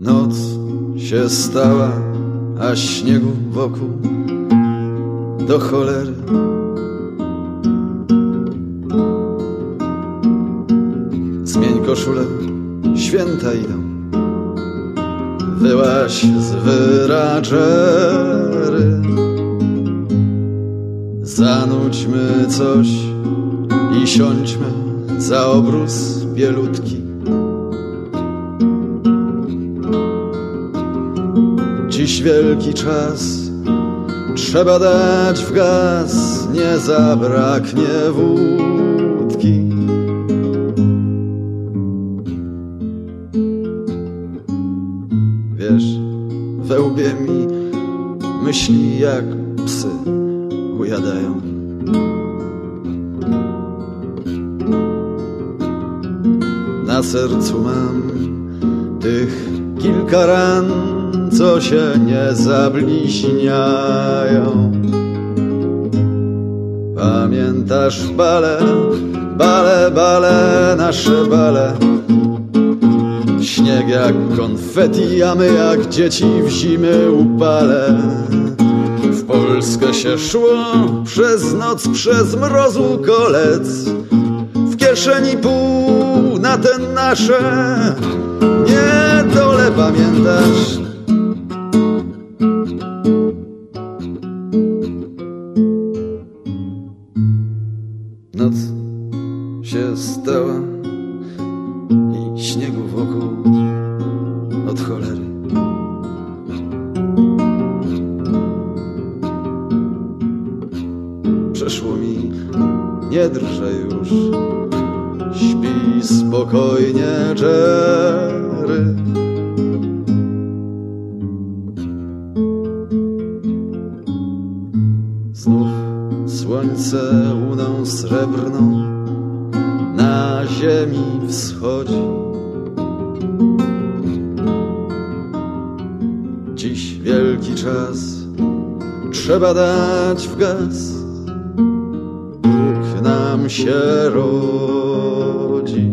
Noc się stała, a śniegu wokół do cholery. Zmień koszulę, święta idą. Wyłaś z wyrażery. Zanudźmy coś i siądźmy za obrus bielutki. Dziś wielki czas, trzeba dać w gaz, nie zabraknie wódki. Wiesz, we łbie mi myśli jak psy ujadają. Na sercu mam tych kilka ran, co się nie zabliźniają. Pamiętasz bale, bale, bale, nasze bale? Śnieg jak konfeti, a my jak dzieci w zimy upale. W Polskę się szło przez noc, przez mrozu kolec. W kieszeni pół na ten nasze nie dole pamiętasz. Stała i śniegu wokół od cholery. Przeszło mi, nie drżę już, śpi spokojnie Jerry. Znów słońce łuną srebrną na ziemi wschodzi. Dziś wielki czas, trzeba dać w gaz. Bóg nam się rodzi.